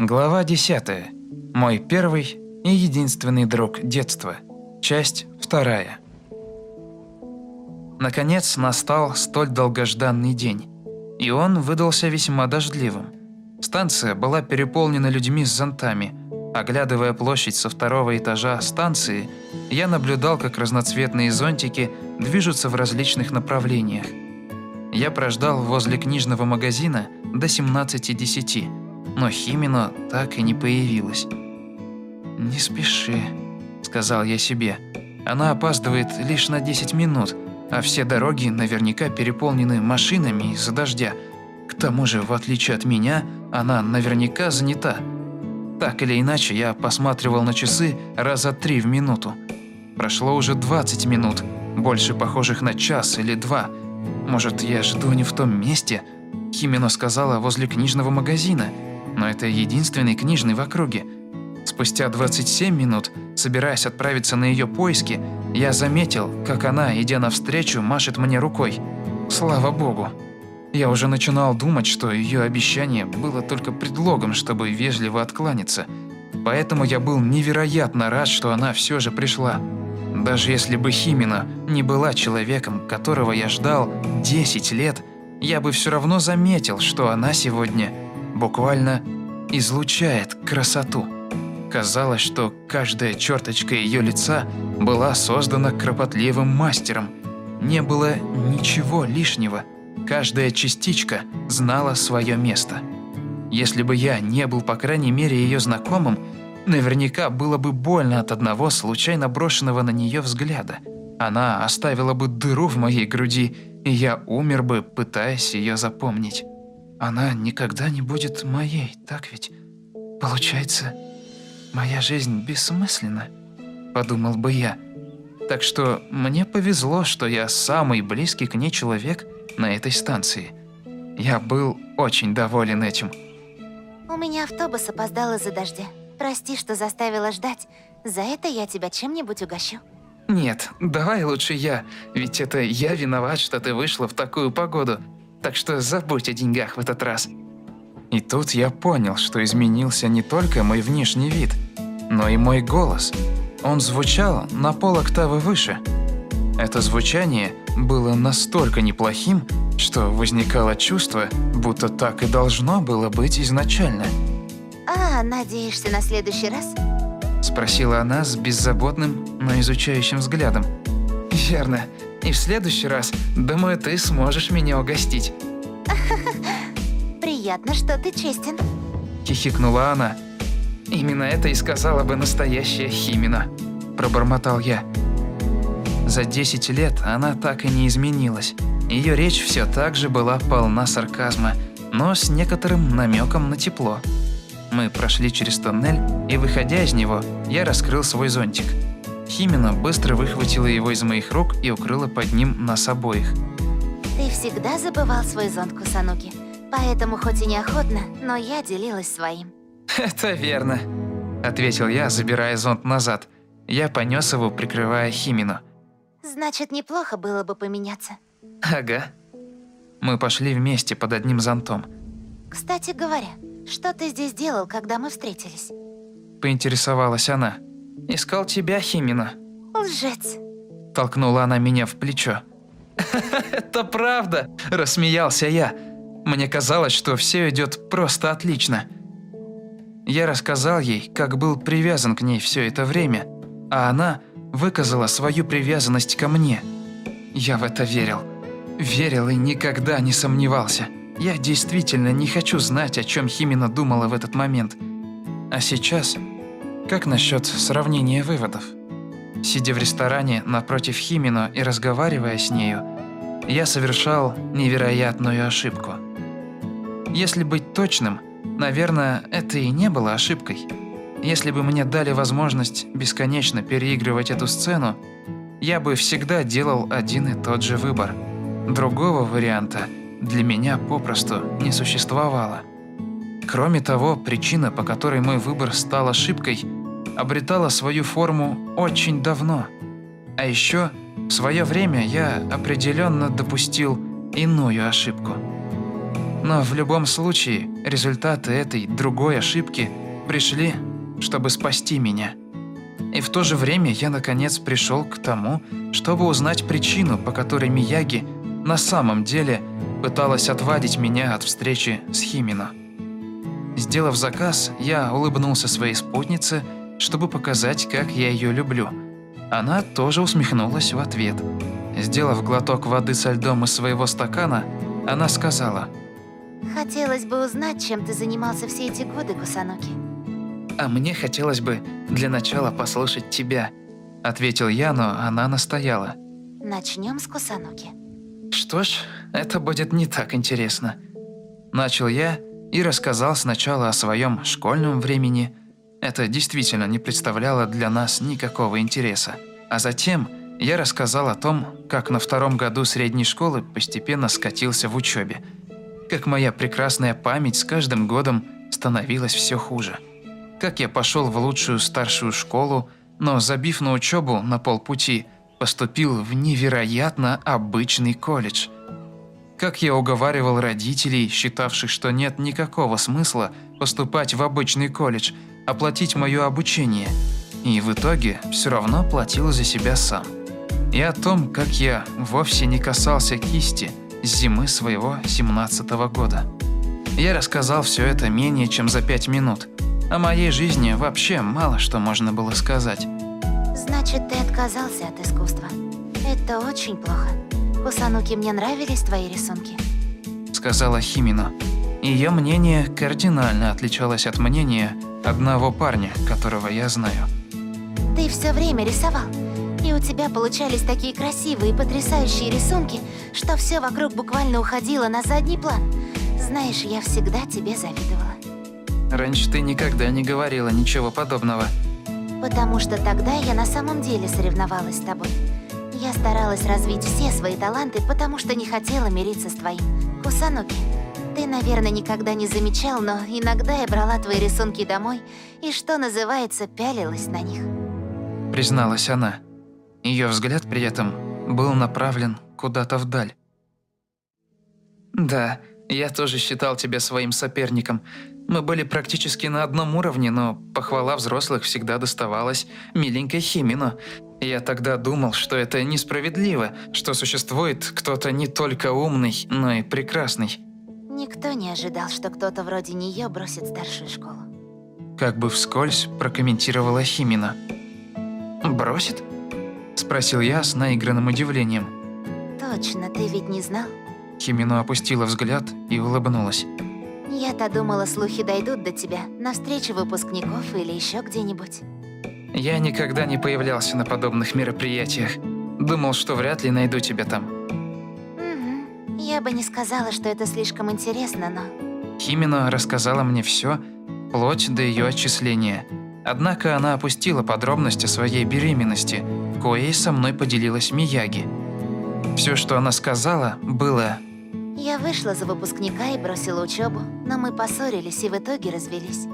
Глава 10. Мой первый и единственный друг детства. Часть вторая. Наконец настал столь долгожданный день. И он выдался весьма дождливым. Станция была переполнена людьми с зонтами. Оглядывая площадь со второго этажа станции, я наблюдал, как разноцветные зонтики движутся в различных направлениях. Я прождал возле книжного магазина до 17.10, но Химино так и не появилась. «Не спеши», – сказал я себе. «Она опаздывает лишь на 10 минут, а все дороги наверняка переполнены машинами из-за дождя. К тому же, в отличие от меня, она наверняка занята». Так или иначе, я посматривал на часы раза три в минуту. Прошло уже 20 минут, больше похожих на час или два – может, я жду не в том месте? Химено сказала возле книжного магазина, но это единственный книжный в округе. Спустя 27 минут, собираясь отправиться на ее поиски, я заметил, как она, идя навстречу, машет мне рукой. Слава богу. Я уже начинал думать, что ее обещание было только предлогом, чтобы вежливо откланяться. Поэтому я был невероятно рад, что она все же пришла. Даже если бы Химина не была человеком, которого я ждал 10 лет, я бы все равно заметил, что она сегодня буквально излучает красоту. Казалось, что каждая черточка ее лица была создана кропотливым мастером. Не было ничего лишнего. Каждая частичка знала свое место. Если бы я не был, по крайней мере, ее знакомым, Наверняка было бы больно от одного случайно брошенного на нее взгляда. Она оставила бы дыру в моей груди, и я умер бы, пытаясь ее запомнить. Она никогда не будет моей, так ведь? Получается, моя жизнь бессмысленна, подумал бы я. Так что мне повезло, что я самый близкий к ней человек на этой станции. Я был очень доволен этим. У меня автобус опоздал из-за дождя. Прости, что заставила ждать. За это я тебя чем-нибудь угощу. Нет, давай лучше я, ведь это я виноват, что ты вышла в такую погоду. Так что забудь о деньгах в этот раз. И тут я понял, что изменился не только мой внешний вид, но и мой голос. Он звучал на пол октавы выше. Это звучание было настолько неплохим, что возникало чувство, будто так и должно было быть изначально – «А, надеешься на следующий раз?» Спросила она с беззаботным, но изучающим взглядом. «Верно. И в следующий раз, думаю, ты сможешь меня угостить». «Приятно, что ты честен», – хихикнула она. «Именно это и сказала бы настоящая Химина», – пробормотал я. За 10 лет она так и не изменилась. Ее речь все так же была полна сарказма, но с некоторым намеком на тепло. Мы прошли через тоннель, и, выходя из него, я раскрыл свой зонтик. Химина быстро выхватила его из моих рук и укрыла под ним нас обоих. Ты всегда забывал свой зонт, Кусануки. Поэтому хоть и неохотно, но я делилась своим. «Это верно», – ответил я, забирая зонт назад. Я понес его, прикрывая Химину. «Значит, неплохо было бы поменяться». «Ага». Мы пошли вместе под одним зонтом. «Кстати говоря, что ты здесь делал, когда мы встретились? Поинтересовалась она. Искал тебя, Химина. Лжец. Толкнула она меня в плечо. Это правда, рассмеялся я. Мне казалось, что все идет просто отлично. Я рассказал ей, как был привязан к ней все это время, а она выказала свою привязанность ко мне. Я в это верил. Верил и никогда не сомневался. Я действительно не хочу знать, о чем Химина думала в этот момент. А сейчас, как насчет сравнения выводов? Сидя в ресторане напротив Химино и разговаривая с нею, я совершал невероятную ошибку. Если быть точным, наверное, это и не было ошибкой. Если бы мне дали возможность бесконечно переигрывать эту сцену, я бы всегда делал один и тот же выбор. Другого варианта – для меня попросту не существовало. Кроме того, причина, по которой мой выбор стал ошибкой, обретала свою форму очень давно. А еще в свое время я определенно допустил иную ошибку. Но в любом случае, результаты этой другой ошибки пришли, чтобы спасти меня. И в то же время я наконец пришел к тому, чтобы узнать причину, по которой Мияги на самом деле пыталась отвадить меня от встречи с Химино. Сделав заказ, я улыбнулся своей спутнице, чтобы показать, как я ее люблю. Она тоже усмехнулась в ответ. Сделав глоток воды со льдом из своего стакана, она сказала, Хотелось бы узнать, чем ты занимался все эти годы, Кусаноки. «А мне хотелось бы для начала послушать тебя», — ответил я, но она настояла. Начнем с Кусаноки. «Что ж, это будет не так интересно». Начал я и рассказал сначала о своем школьном времени. Это действительно не представляло для нас никакого интереса. А затем я рассказал о том, как на втором году средней школы постепенно скатился в учебе. Как моя прекрасная память с каждым годом становилась все хуже. Как я пошел в лучшую старшую школу, но забив на учебу на полпути, поступил в невероятно обычный колледж. Как я уговаривал родителей, считавших, что нет никакого смысла поступать в обычный колледж, оплатить мое обучение. И в итоге все равно платил за себя сам. И о том, как я вовсе не касался кисти с зимы своего 17 -го года. Я рассказал все это менее чем за пять минут. О моей жизни вообще мало что можно было сказать. Значит, ты отказался от искусства. Это очень плохо. Кусануки, мне нравились твои рисунки. Сказала Химино. Ее мнение кардинально отличалось от мнения одного парня, которого я знаю. Ты все время рисовал. И у тебя получались такие красивые и потрясающие рисунки, что все вокруг буквально уходило на задний план. Знаешь, я всегда тебе завидовала. Раньше ты никогда не говорила ничего подобного. Потому что тогда я на самом деле соревновалась с тобой. Я старалась развить все свои таланты, потому что не хотела мириться с твоим. Кусануки, ты, наверное, никогда не замечал, но иногда я брала твои рисунки домой и, что называется, пялилась на них. Призналась она. Ее взгляд при этом был направлен куда-то вдаль. Да, я тоже считал тебя своим соперником. Мы были практически на одном уровне, но похвала взрослых всегда доставалась миленькой Химино. Я тогда думал, что это несправедливо, что существует кто-то не только умный, но и прекрасный. Никто не ожидал, что кто-то вроде нее бросит старшую школу. Как бы вскользь прокомментировала Химина. «Бросит?» – спросил я с наигранным удивлением. Точно, ты ведь не знал? Химино опустила взгляд и улыбнулась. Я-то думала, слухи дойдут до тебя на встрече выпускников или еще где-нибудь. Я никогда не появлялся на подобных мероприятиях. Думал, что вряд ли найду тебя там. Я бы не сказала, что это слишком интересно, но... Химино рассказала мне все, вплоть до ее отчисления. Однако она опустила подробности своей беременности, коей со мной поделилась Мияги. Все, что она сказала, было Я вышла за выпускника и бросила учебу, но мы поссорились и в итоге развелись.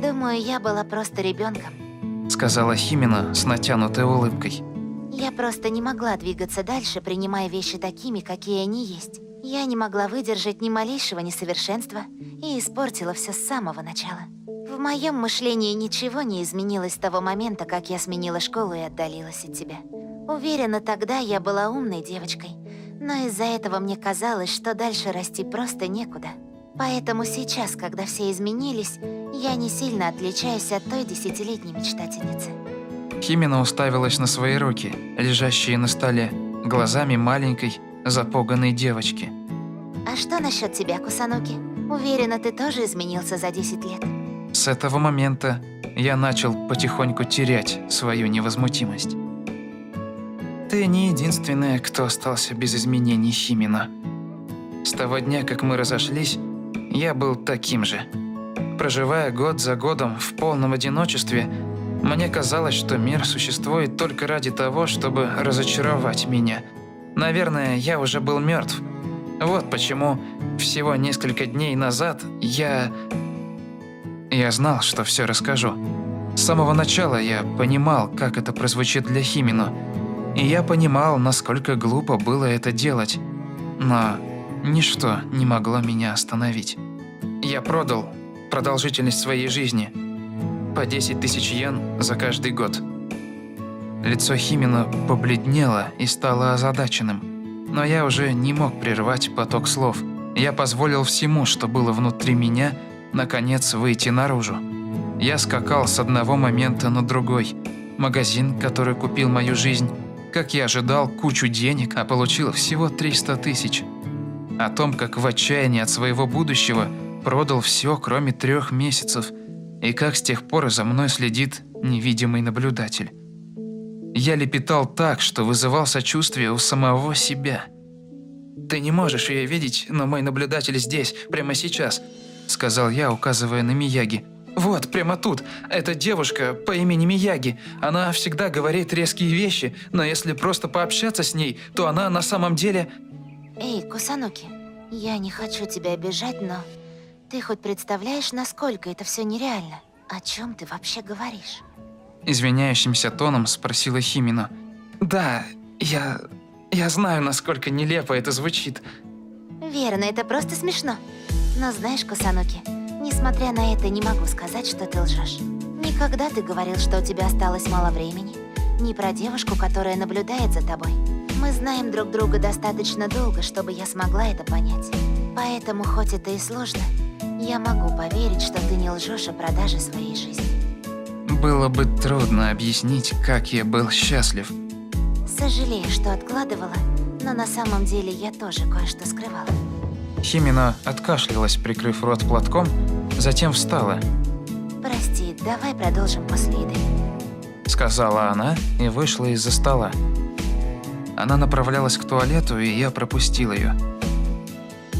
Думаю, я была просто ребенком. сказала Химина с натянутой улыбкой. Я просто не могла двигаться дальше, принимая вещи такими, какие они есть. Я не могла выдержать ни малейшего несовершенства и испортила все с самого начала. В моем мышлении ничего не изменилось с того момента, как я сменила школу и отдалилась от тебя. Уверена, тогда я была умной девочкой, но из-за этого мне казалось, что дальше расти просто некуда. Поэтому сейчас, когда все изменились, я не сильно отличаюсь от той десятилетней мечтательницы. Химина уставилась на свои руки, лежащие на столе, глазами маленькой, запуганной девочки. А что насчет тебя, Кусануки? Уверена, ты тоже изменился за 10 лет. С этого момента я начал потихоньку терять свою невозмутимость. Ты не единственная, кто остался без изменений Химина. С того дня, как мы разошлись, я был таким же. Проживая год за годом в полном одиночестве, мне казалось, что мир существует только ради того, чтобы разочаровать меня. Наверное, я уже был мертв. Вот почему всего несколько дней назад я... Я знал, что все расскажу. С самого начала я понимал, как это прозвучит для Химино. И я понимал, насколько глупо было это делать. Но ничто не могло меня остановить. Я продал продолжительность своей жизни по 10 тысяч йен за каждый год. Лицо Химина побледнело и стало озадаченным, но я уже не мог прервать поток слов. Я позволил всему, что было внутри меня, наконец выйти наружу. Я скакал с одного момента на другой. Магазин, который купил мою жизнь, как я ожидал, кучу денег, а получил всего 300 тысяч. О том, как в отчаянии от своего будущего продал все, кроме трех месяцев, и как с тех пор за мной следит невидимый наблюдатель. Я лепетал так, что вызывал сочувствие у самого себя. «Ты не можешь ее видеть, но мой наблюдатель здесь, прямо сейчас», – сказал я, указывая на Мияги. «Вот, прямо тут. Это девушка по имени Мияги. Она всегда говорит резкие вещи, но если просто пообщаться с ней, то она на самом деле...» Эй, Кусануки, я не хочу тебя обижать, но ты хоть представляешь, насколько это все нереально? О чем ты вообще говоришь? Извиняющимся тоном спросила Химина. «Да, я... я знаю, насколько нелепо это звучит». Верно, это просто смешно. Но знаешь, Кусануки, несмотря на это, не могу сказать, что ты лжешь. Никогда ты говорил, что у тебя осталось мало времени. Не про девушку, которая наблюдает за тобой. Мы знаем друг друга достаточно долго, чтобы я смогла это понять. Поэтому, хоть это и сложно, я могу поверить, что ты не лжешь о продаже своей жизни. Было бы трудно объяснить, как я был счастлив. Сожалею, что откладывала, но на самом деле я тоже кое-что скрывала. Химина откашлялась, прикрыв рот платком, затем встала. Прости, давай продолжим после еды. Сказала она и вышла из-за стола. Она направлялась к туалету, и я пропустил ее.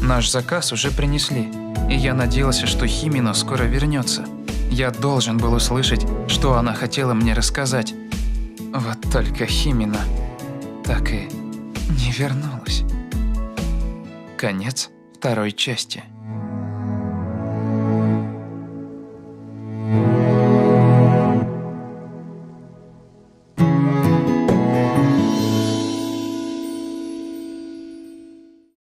Наш заказ уже принесли, и я надеялся, что Химина скоро вернется. Я должен был услышать, что она хотела мне рассказать. Вот только Химина так и не вернулась. Конец второй части.